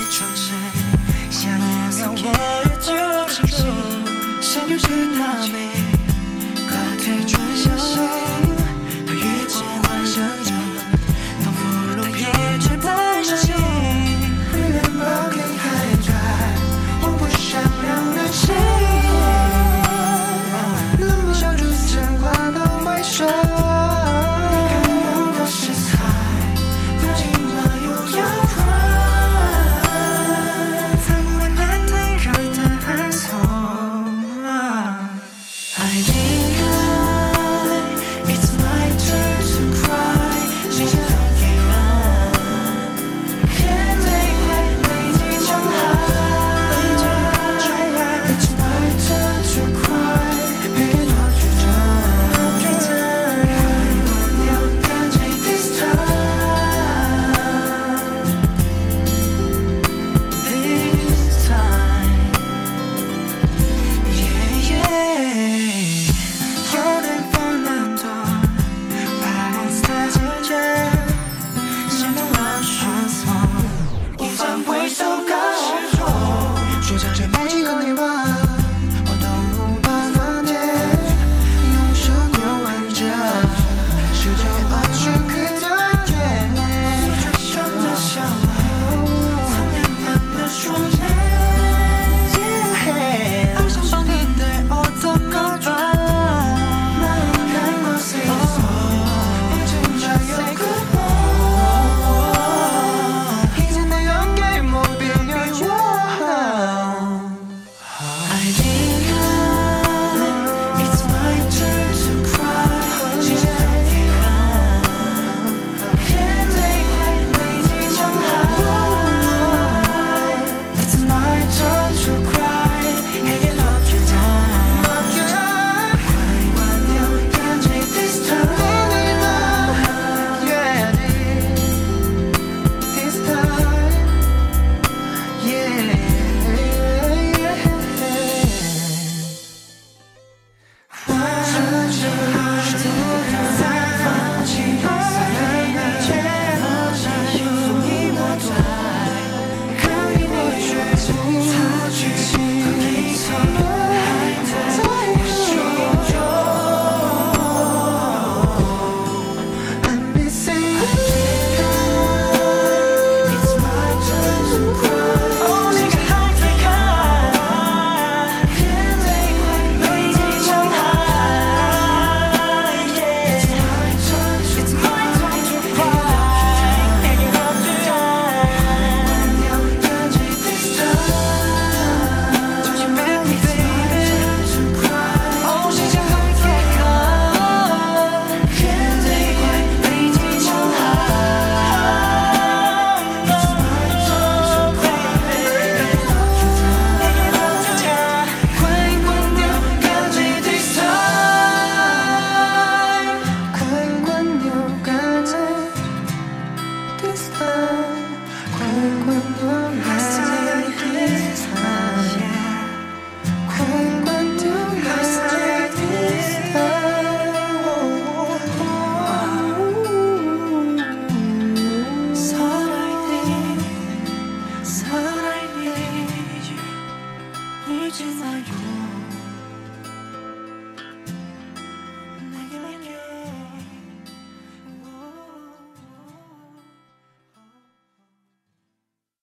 一转身想要送给你就手机想要去哪里高铁穿小鞋和月光互换身体仿佛我们贴着在这里 hey lonely 海滩脚步 soi"?